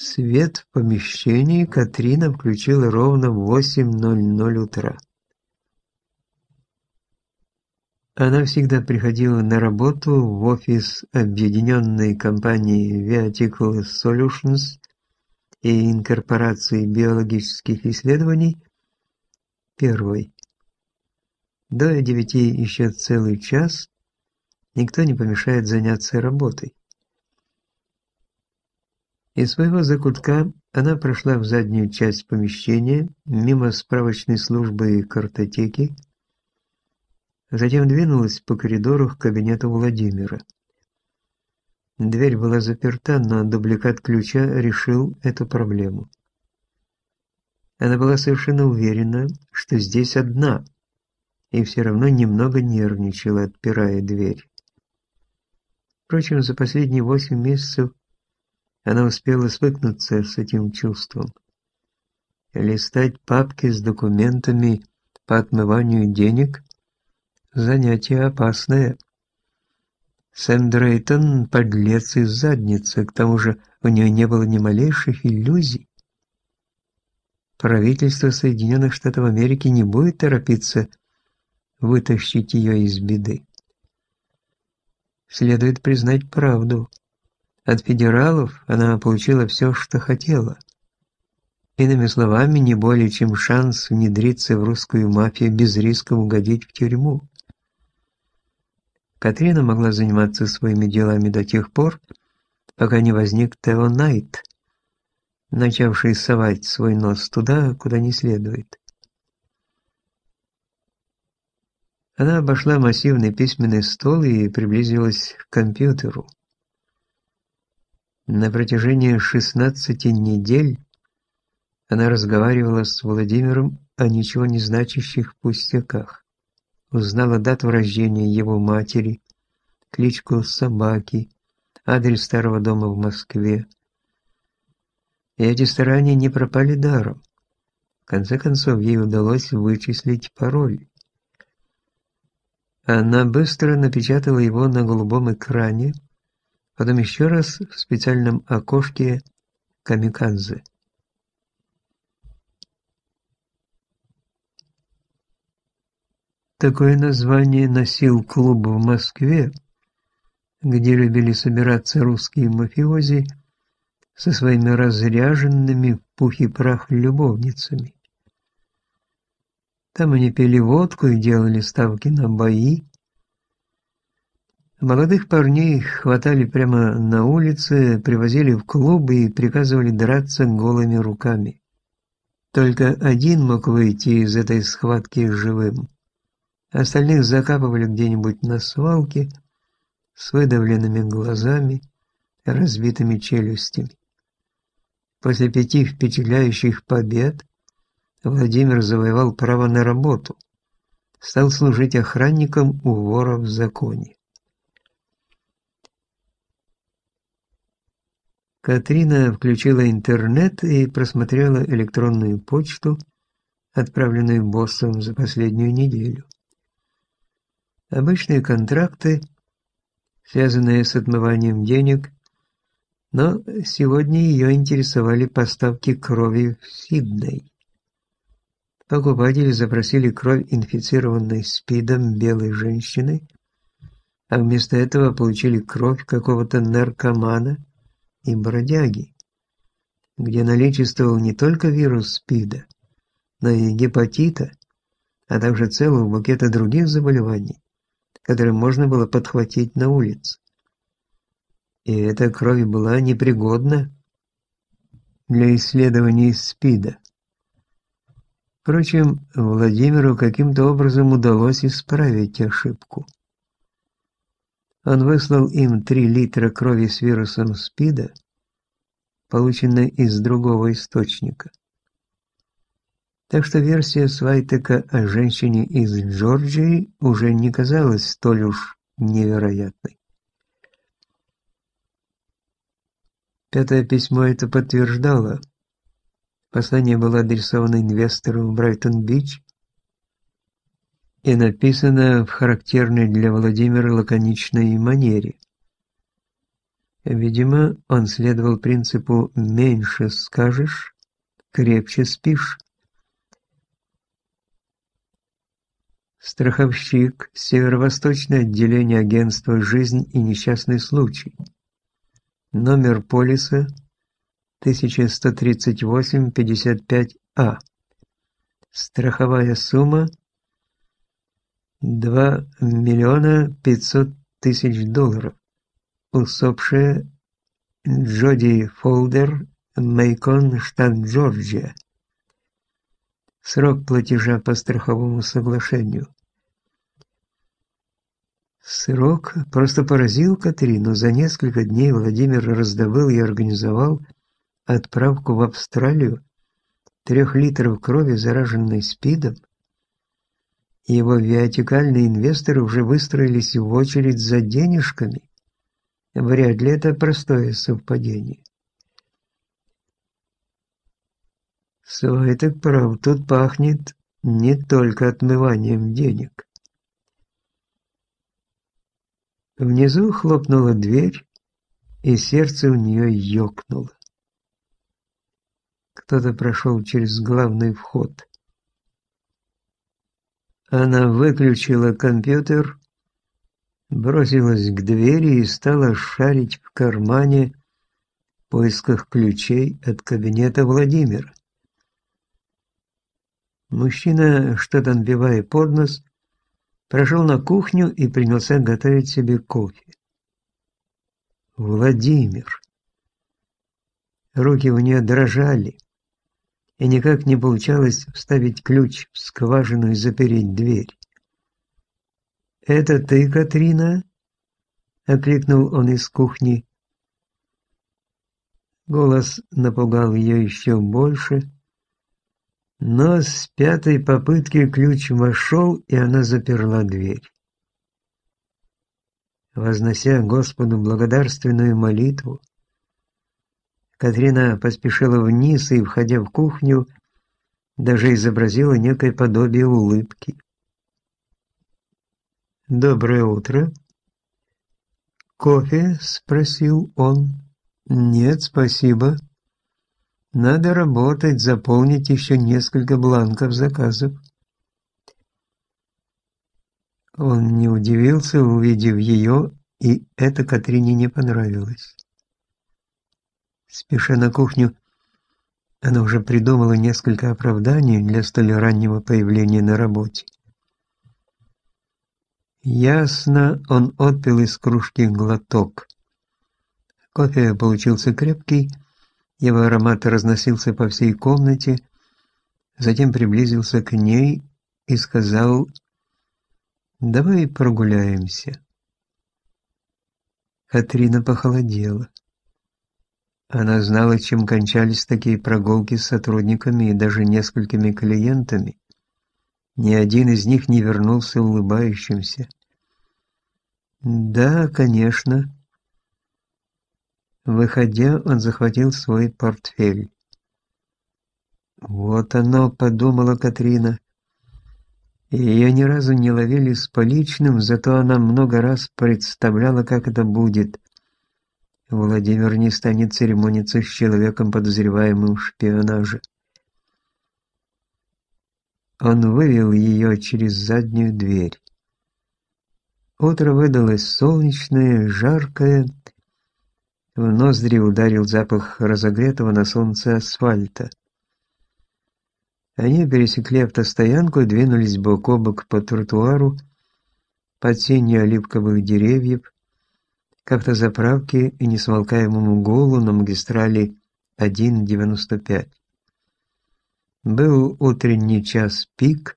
Свет в помещении Катрина включила ровно в 8.00 утра. Она всегда приходила на работу в офис объединенной компании Viatical Solutions и инкорпорации биологических исследований первой. До девяти еще целый час никто не помешает заняться работой. Из своего закутка она прошла в заднюю часть помещения, мимо справочной службы и картотеки, затем двинулась по коридору к кабинету Владимира. Дверь была заперта, но дубликат ключа решил эту проблему. Она была совершенно уверена, что здесь одна, и все равно немного нервничала, отпирая дверь. Впрочем, за последние восемь месяцев она успела свыкнуться с этим чувством. Листать папки с документами по отмыванию денег – занятие опасное. Сэм Дрейтон – подлец из задницы, к тому же у нее не было ни малейших иллюзий. Правительство Соединенных Штатов Америки не будет торопиться вытащить ее из беды. Следует признать правду – от федералов она получила все, что хотела. Иными словами, не более чем шанс внедриться в русскую мафию без риска угодить в тюрьму. Катрина могла заниматься своими делами до тех пор, пока не возник Тео Найт, начавший совать свой нос туда, куда не следует. Она обошла массивный письменный стол и приблизилась к компьютеру. На протяжении 16 недель она разговаривала с Владимиром о ничего не значащих пустяках. Узнала дату рождения его матери, кличку собаки, адрес старого дома в Москве. И эти старания не пропали даром. В конце концов, ей удалось вычислить пароль. Она быстро напечатала его на голубом экране, потом еще раз в специальном окошке камикадзе. Такое название носил клуб в Москве, где любили собираться русские мафиози со своими разряженными в пух и прах любовницами. Там они пили водку и делали ставки на бои, Молодых парней хватали прямо на улице, привозили в клубы и приказывали драться голыми руками. Только один мог выйти из этой схватки живым. Остальных закапывали где-нибудь на свалке с выдавленными глазами, разбитыми челюстями. После пяти впечатляющих побед Владимир завоевал право на работу, стал служить охранником у вора в законе. Катрина включила интернет и просмотрела электронную почту, отправленную боссом за последнюю неделю. Обычные контракты, связанные с отмыванием денег, но сегодня ее интересовали поставки крови в Сидней. Покупатели запросили кровь инфицированной СПИДом белой женщины, а вместо этого получили кровь какого-то наркомана, и бродяги, где наличествовал не только вирус СПИДа, но и гепатита, а также целого букета других заболеваний, которые можно было подхватить на улице. И эта кровь была непригодна для исследований СПИДа. Впрочем, Владимиру каким-то образом удалось исправить ошибку. Он выслал им 3 литра крови с вирусом СПИДа, полученной из другого источника. Так что версия Свайтека о женщине из Джорджии уже не казалась столь уж невероятной. Пятое письмо это подтверждало. Послание было адресовано инвестору в Брайтон-Бич, и написано в характерной для Владимира лаконичной манере. Видимо, он следовал принципу «меньше скажешь, крепче спишь». Страховщик, Северо-Восточное отделение агентства «Жизнь и несчастный случай». Номер полиса 1138-55А. Страховая сумма 2 миллиона 500 тысяч долларов. Усопшая Джоди Фолдер, Мейкон, штат Джорджия. Срок платежа по страховому соглашению. Срок просто поразил Катрину. За несколько дней Владимир раздобыл и организовал отправку в Австралию трех литров крови, зараженной СПИДом. Его виатикальные инвесторы уже выстроились в очередь за денежками. Вряд ли это простое совпадение. Так прав, тут пахнет не только отмыванием денег. Внизу хлопнула дверь, и сердце у нее ёкнуло. Кто-то прошел через главный вход. Она выключила компьютер, бросилась к двери и стала шарить в кармане в поисках ключей от кабинета Владимира. Мужчина, что-то набивая под нос, прошел на кухню и принялся готовить себе кофе. Владимир. Руки у нее дрожали, и никак не получалось вставить ключ в скважину и запереть дверь. «Это ты, Катрина?» — окликнул он из кухни. Голос напугал ее еще больше, но с пятой попытки ключ вошел, и она заперла дверь. Вознося Господу благодарственную молитву, Катрина поспешила вниз и, входя в кухню, даже изобразила некое подобие улыбки. «Доброе утро!» «Кофе?» — спросил он. «Нет, спасибо. Надо работать, заполнить еще несколько бланков заказов». Он не удивился, увидев ее, и это Катрине не понравилось. Спеша на кухню, она уже придумала несколько оправданий для столь раннего появления на работе. Ясно, он отпил из кружки глоток. Кофе получился крепкий, его аромат разносился по всей комнате, затем приблизился к ней и сказал «Давай прогуляемся». Катрина похолодела. Она знала, чем кончались такие прогулки с сотрудниками и даже несколькими клиентами. Ни один из них не вернулся улыбающимся. «Да, конечно». Выходя, он захватил свой портфель. «Вот оно», — подумала Катрина. Ее ни разу не ловили с поличным, зато она много раз представляла, как это будет. Владимир не станет церемониться с человеком, подозреваемым в шпионаже. Он вывел ее через заднюю дверь. Утро выдалось солнечное, жаркое. В ноздри ударил запах разогретого на солнце асфальта. Они пересекли автостоянку и двинулись бок о бок по тротуару под сенью оливковых деревьев, как-то заправке и несмолкаемому гулу на магистрали 1.95. Был утренний час пик,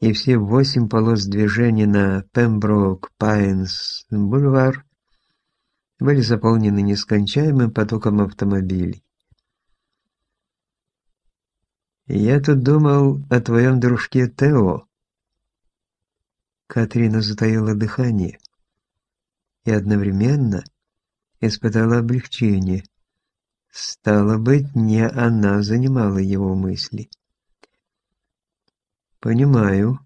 и все восемь полос движения на Пемброк-Пайнс-бульвар были заполнены нескончаемым потоком автомобилей. «Я тут думал о твоем дружке Тео». Катрина затаила дыхание и одновременно испытала облегчение. Стало быть, не она занимала его мысли. «Понимаю».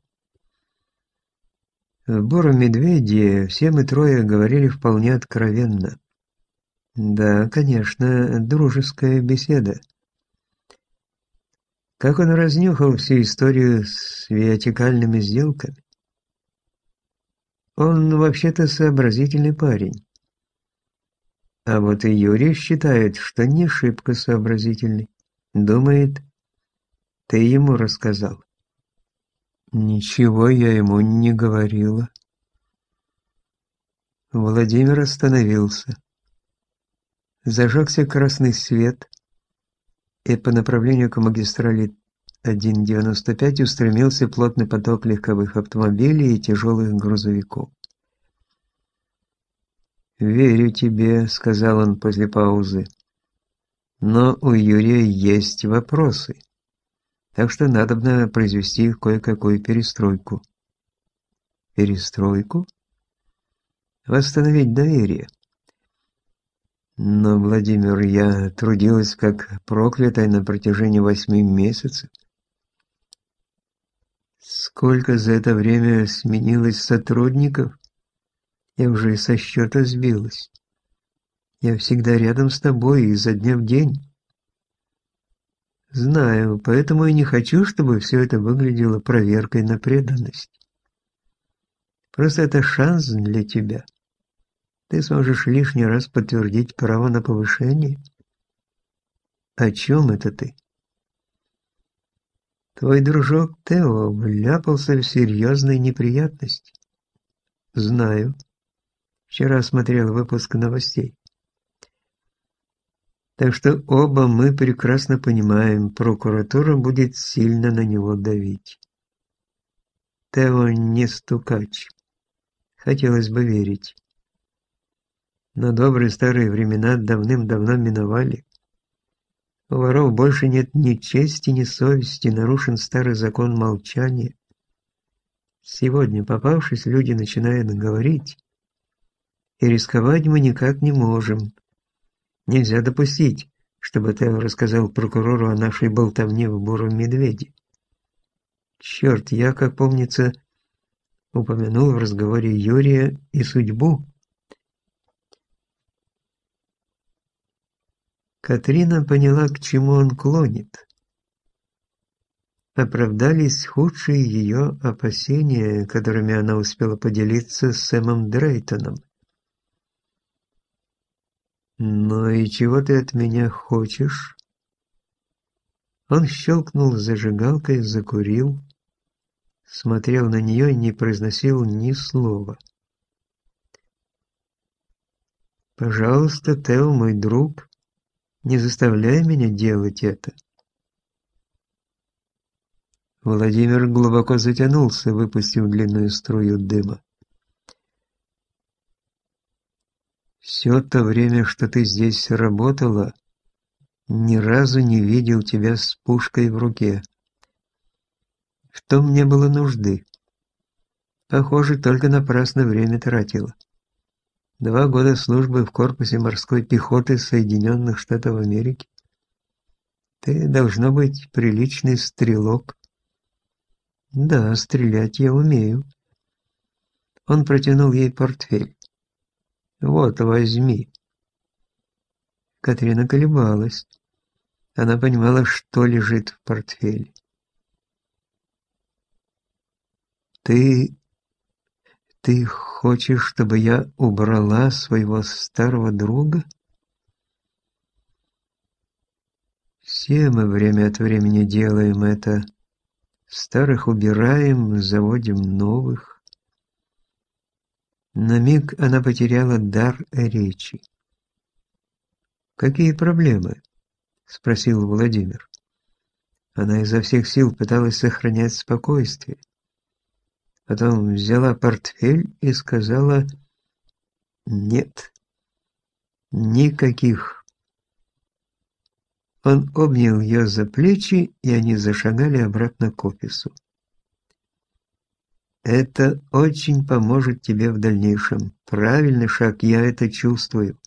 В «Буром медведе» все мы трое говорили вполне откровенно. Да, конечно, дружеская беседа. Как он разнюхал всю историю с виатикальными сделками? Он вообще-то сообразительный парень. А вот и Юрий считает, что не шибко сообразительный. Думает, ты ему рассказал. Ничего я ему не говорила. Владимир остановился. Зажегся красный свет, и по направлению к магистрали 1.95 устремился плотный поток легковых автомобилей и тяжелых грузовиков. «Верю тебе», — сказал он после паузы. «Но у Юрия есть вопросы, так что надо бы произвести кое-какую перестройку». «Перестройку?» «Восстановить доверие». Но, Владимир, я трудилась как проклятая на протяжении восьми месяцев. Сколько за это время сменилось сотрудников? Я уже со счета сбилась. Я всегда рядом с тобой изо дня в день. Знаю, поэтому и не хочу, чтобы все это выглядело проверкой на преданность. Просто это шанс для тебя. Ты сможешь лишний раз подтвердить право на повышение. О чем это ты? Твой дружок Тео вляпался в серьезные неприятности. Знаю. Вчера смотрел выпуск новостей. Так что оба мы прекрасно понимаем, прокуратура будет сильно на него давить. Тео не стукач. Хотелось бы верить. Но добрые старые времена давным-давно миновали. У воров больше нет ни чести, ни совести, нарушен старый закон молчания. Сегодня, попавшись, люди начинают говорить, и рисковать мы никак не можем. Нельзя допустить, чтобы Тео рассказал прокурору о нашей болтовне в буром медведе. Черт, я, как помнится, упомянул в разговоре Юрия и судьбу. Катрина поняла, к чему он клонит. Оправдались худшие ее опасения, которыми она успела поделиться с Сэмом Дрейтоном. «Ну и чего ты от меня хочешь?» Он щелкнул зажигалкой, закурил, смотрел на нее и не произносил ни слова. «Пожалуйста, Тео, мой друг, не заставляй меня делать это». Владимир глубоко затянулся, выпустив длинную струю дыма. Все то время, что ты здесь работала, ни разу не видел тебя с пушкой в руке. В том не было нужды. Похоже, только напрасно время тратила. Два года службы в корпусе морской пехоты Соединенных Штатов Америки. Ты должно быть приличный стрелок. Да, стрелять я умею. Он протянул ей портфель. Вот, возьми. Катрина колебалась. Она понимала, что лежит в портфеле. Ты... ты хочешь, чтобы я убрала своего старого друга? Все мы время от времени делаем это. Старых убираем, заводим новых. На миг она потеряла дар речи. «Какие проблемы?» – спросил Владимир. Она изо всех сил пыталась сохранять спокойствие. Потом взяла портфель и сказала «Нет, никаких». Он обнял ее за плечи, и они зашагали обратно к офису. Это очень поможет тебе в дальнейшем. Правильный шаг, я это чувствую.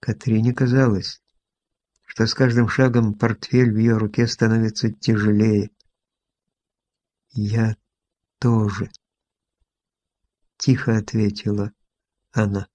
Катрине казалось, что с каждым шагом портфель в ее руке становится тяжелее. «Я тоже», — тихо ответила она.